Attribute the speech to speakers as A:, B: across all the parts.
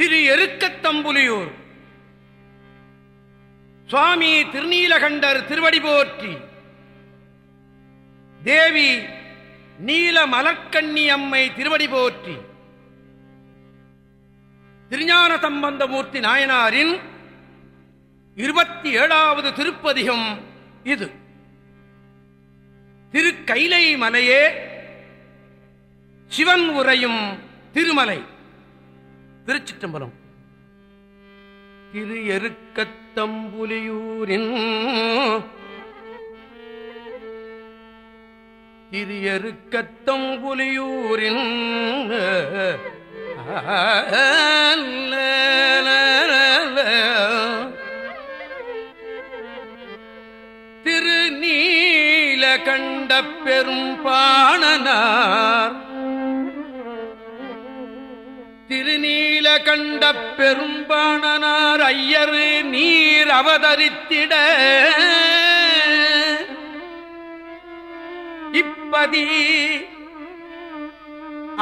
A: திரு எருக்கத்தம்புலியூர். சுவாமி திருநீலகண்டர் திருவடி போற்றி. தேவி நீல மலர்கண்ணி அம்மை திருவடி போற்றி. திருஞான சம்பந்தமூர்த்தி நாயனாரின் இருபத்தி ஏழாவது திருப்பதிகம் இது. திரு கைலை மலையே சிவன் உரையும் திருமலை. திருச்சிற்றம்பலம். திரு எருக்கத்தம்புலியூரின் திரு எருக்கத்தம்புலியூரின் திருநீல கண்ட பெரும் பாணனார் திருநீல கண்ட பெரும்பாணனார் ஐயர் நீர் அவதரித்திட. இப்பதி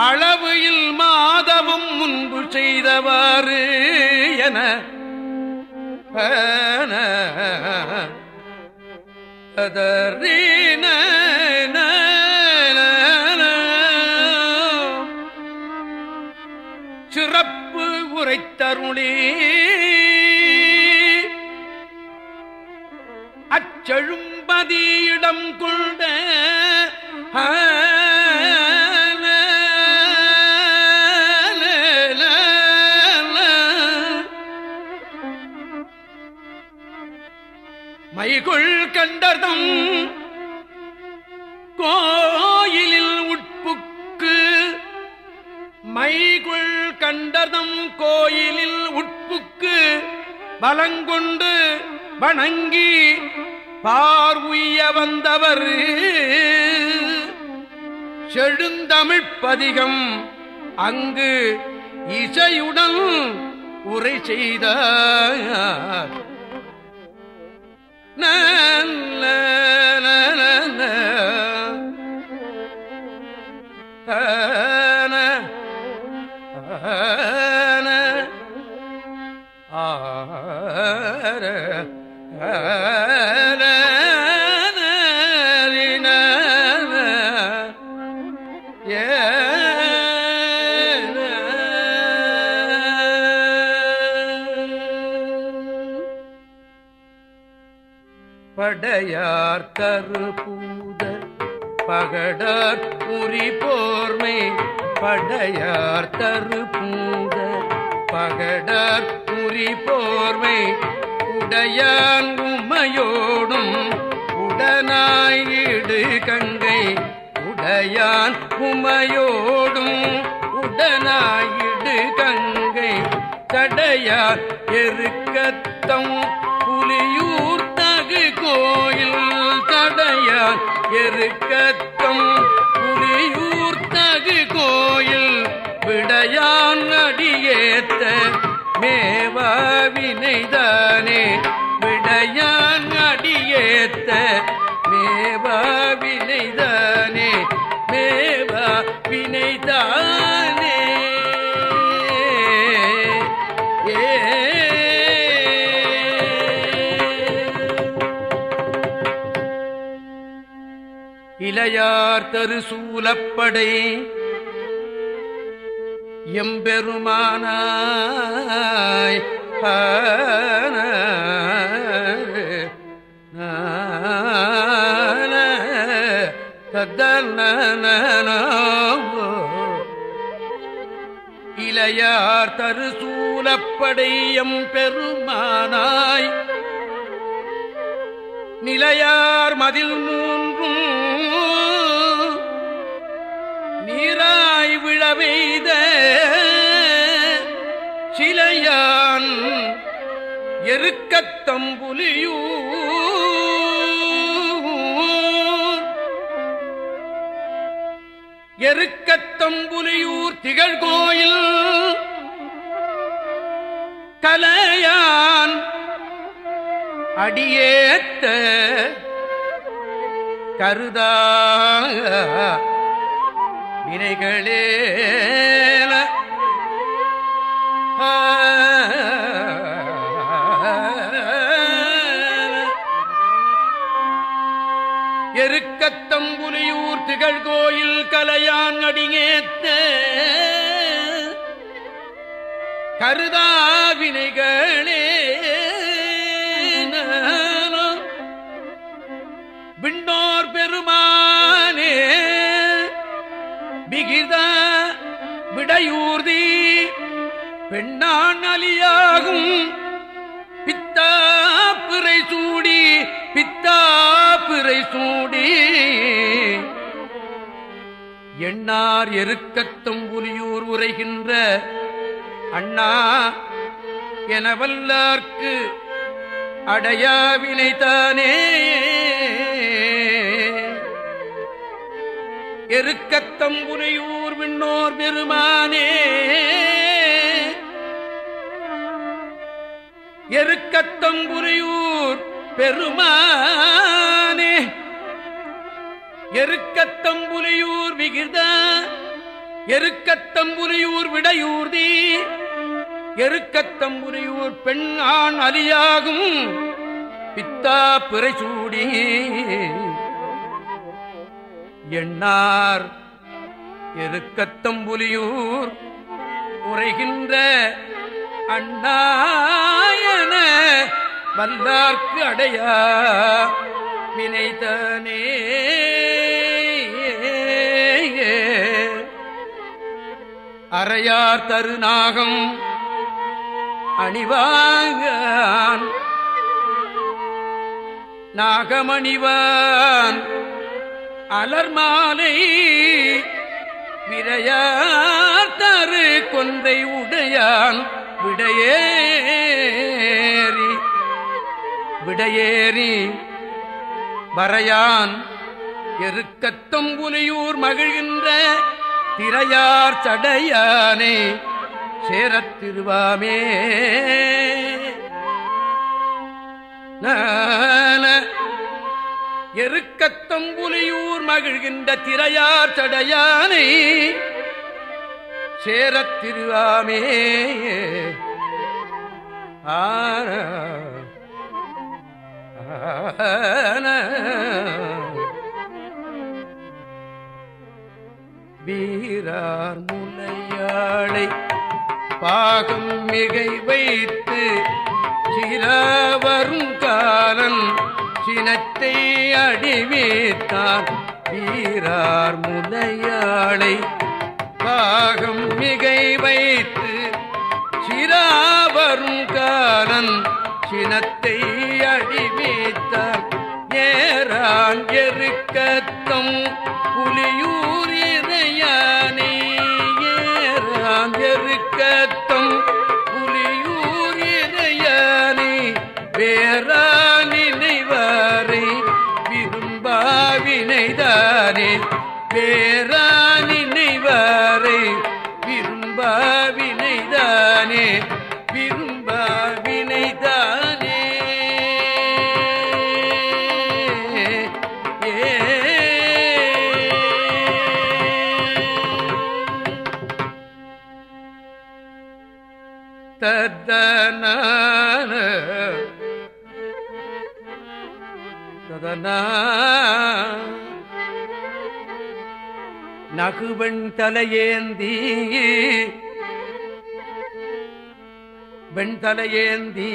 A: அளவில் மாதமும் முன்பு செய்தவாறு என அதரீன சிறப்பு உரைத்தருளே. அச்செழும்பதியிடம் கொண்ட மைகுள் கண்டதும் மைகுள் கண்டதம் கோயிலில் உட்புக்கு பலங்கொண்டு வணங்கி பார்வைய வந்தவர். செழுந்தமிழ்ப்பதிகம் அங்கு இசையுடன் உரை செய்தார். நல்ல நல்ல படையார் தரு பூந்த பகடர் புரி போர்வை உடையான் உமையோடும் உடனாயிடு கங்கை உடையான் உமையோடும் உடனாயிடு கங்கை தடையார் எருக்கத்தம் புலியூர் தகு கோயில் தடையார் எருக்கத்தம் மேவா விடையான் அடியேத்த மேவா வினைதானே மேவா வினைதானே இளையார் தரு சூலப்படை எம்பெருமானாய் ஆன, இளையார் தரு சூலப்படை எம்பெருமானாய் நிலையார் மதில் மூன்றும் நீராய் விழவெய்த எருக்கத்தம்புலியூர் எருக்கத்தம்புலியூர் திகழ்கோயில். கலையான் அடியேத்த கருதா வினைகளே எருக்கத்தம்புலியூர் திகழ் கோயில் கலையான் அடியேத்த கருதாவினைகளே. விண்ணோர் பெருமானே விகித விடையூர்தி பெண்ணான் அலியாகும். பித்தா பிறை சூடி பித்தா பிறை சூடி எண்ணார் எருக்கத்தும் புலியூர் உரைகின்ற அண்ணா எனவல்லார்க்கு அடையாவினைதானே எருக்கத்தம்புனையூர் விண்ணோர் பெருமானே. எருக்கத்தம்புரையூர் பெருமா எருக்கத்தம்புலியூர் விகித எருக்கத்தம்புலியூர் விடையூர்தி எருக்கத்தம்புலியூர் பெண் ஆண் அலியாகும் பித்தா பிறை சூடி எண்ணார் எருக்கத்தம்புலியூர் உரைகின்ற அண்ணாயன வல்லார்க்கு அடையா வினைதானே. அறையார் தருநாகம் அணிவாங்க நாகமணிவான் அலர்மாலை விரையார் தரு கொன்றை உடையான் விடையேறி விடையேறி வரையான். எருக்கத்தம்புலியூர் மகிழ்கின்ற திரையார் சடையானே சேரத் திருவாமே. எருக்கத்தம்புலியூர் மகிழ்கின்ற திரையார் சடையானை சேரத் திருவாமே. ஆன வீரார் முனையாளை பாகம் மிகை வைத்து சிறவரும் காலன் சினத்தை அடிவேத்தான் வீரார் முனையாளை பாகம் மிகை வைத்து சிராவரும் காலன் சினத்தை அடிவேத்தான் ஏறான் எருக்கத்தம் புலியூர் விரும்பாவினைதானே வேறா நினைவாரை விரும்பாவினைதானே விரும்பாவினைதானே. தத்தன ததனா நகுவெண் தலையேந்தி. வெண்தலையேந்தி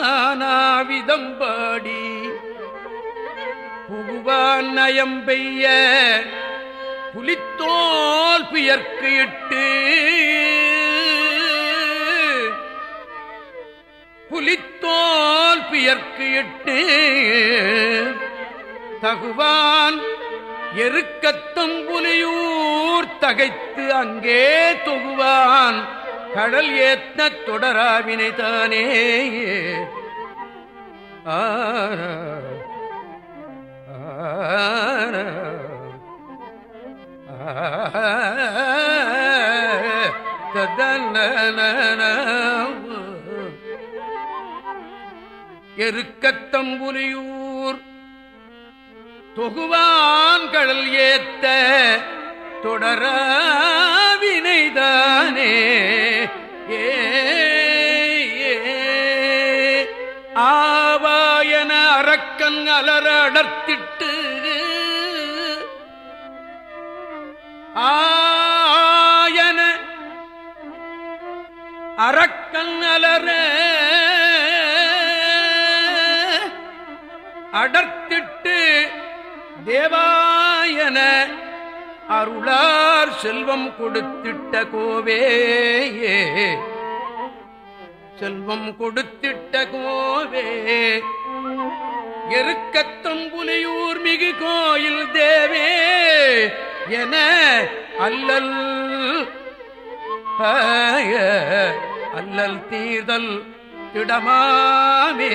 A: நானாவிதம் பாடி புகுவான் நயம் பெய்ய புலித்தோல் பியர்க்கு இட்டு புலித்தோல் பியர்க்கு இட்டு தகுவான். எருக்கத்தம் புலியூர் தகைத்து அங்கே தொகுவான். கடல் ஏத்த தொடராவினை தானே. ஆன எருக்கத்தம்புலியூர் தொகுவான் கடல் ஏத்த தொடர வினைதானே ஆவாயன அரக்கன் அலர அடர்த்திட்டு ஆயன அரக்கன் அலர அடர்த்த தேவாயன அருளார் செல்வம் கொடுத்திட்ட கோவேயே. செல்வம் கொடுத்திட்ட கோவே. எருக்கத்தம்புலியூர் மிகு கோயில் தேவே என அல்லல் அல்லல் தீர்தல் திடமாமே.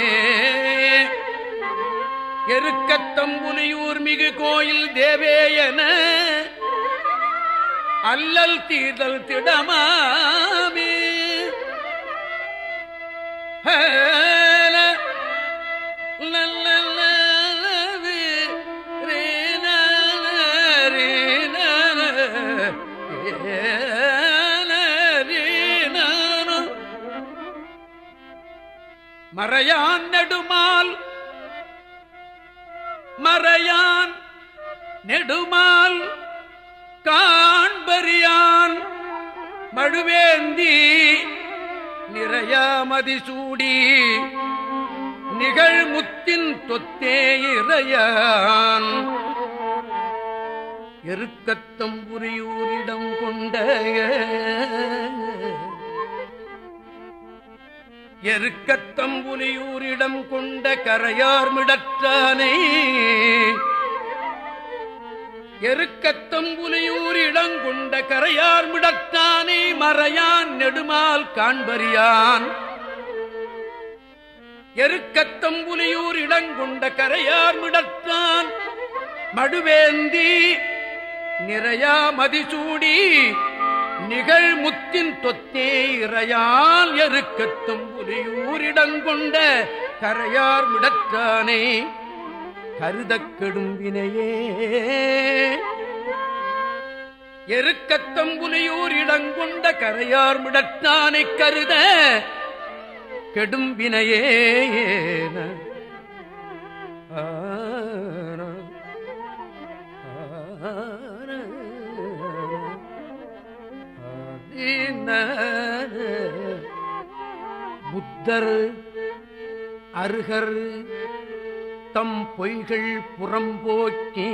A: எருக்கத்தம்புலியூர் மிகு கோயில் தேவேயன. அல்லல் தீர்தல் திடமாமே. ஹேல, மறையான் நெடுமால் மறையான் நெடுமால் காண்பறியான் மழுவேந்தி நிறையாமதி சூடி நிகழ்முத்தின் தொத்தே இறையான். எருக்கத்தம் புரியூரிடம் கொண்ட எருக்கத்தம் புலியூரிடம் கொண்ட கரையார் மிடற்றானே. எருக்கத்தம் புலியூர் இடங்கொண்ட கரையார் மிடத்தானே மறையான் நெடுமால் காண்பறியான். எருக்கத்தம் புலியூர் இடங்கொண்ட கரையார் மிடத்தான் மடுவேந்தி நிறையா மதிசூடி நிகழ்முத்தின் தொத்தே இறையால் எருக்கத்தும் புலியூரிடங்கொண்ட கரையார் மிடற்றானே. கருதக் கெடும் வினையே எருக்கத்தம் புலியூர் இடங்கொண்ட கரையார் மிடற்றானை கருத கெடும் வினையே முத்தர் புத்தர் அருகர் தம் பொய்கள் புறம்போக்கி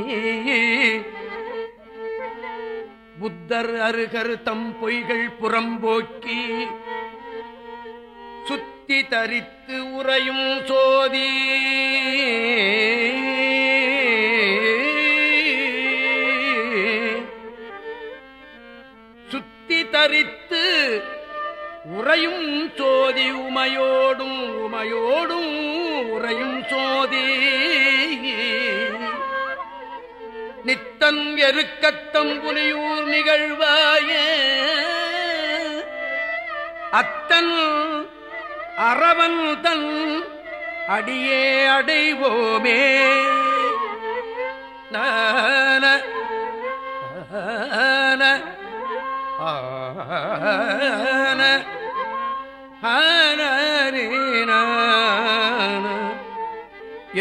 A: புத்தர் அருகர் தம் பொய்கள் புறம்போக்கி சுத்தி தரித்து உறையும் சோதி. சுத்தி உறையும் சோதி உமையோடும் உமையோடும் உறையும் சோதி. நித்தன் எருக்கத்தம் புலியூர் நிகழ்வாயே. அத்தன் அறவன் தன் அடியே அடைவோமே. நான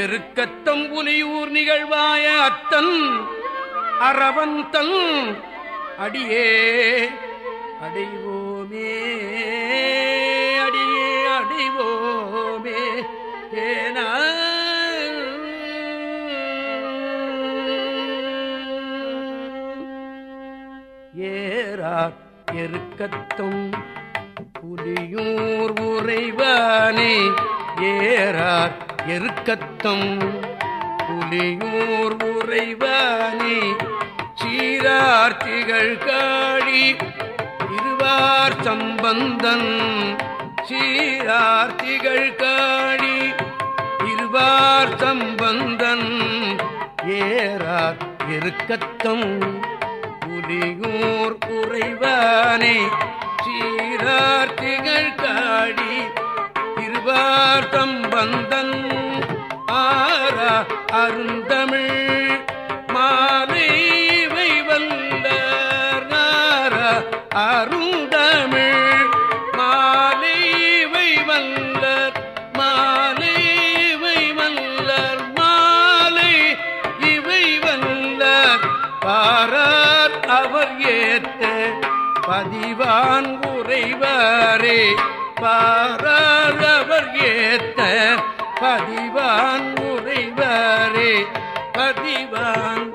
A: எருக்கத்தம் புலியூர் நிகழ்வாய அத்தன் அரவந்தன் அடியே அடைவோமே அடியே அடைவோமே ஏனா எருக்கத்தும் புலியூர் உறைவானே ஏறார் எருக்கத்தம் புலியூர் உறைவானே சீரார்த்திகள் காழி இருவார் சம்பந்தன் சீரார்த்திகள் காழி இருவார் சம்பந்தன் ஏறார் எருக்கத்தம் புலியூர் குறைவானே. சீரார்த்திகள் காடி திருவார்த்தம் வந்தன். ஆரா அருந்தமிழ் அவர் பதிவான் உறைவாரே பாராதவர் ஏத்த பதிவான் உறைவாரே பதிவான்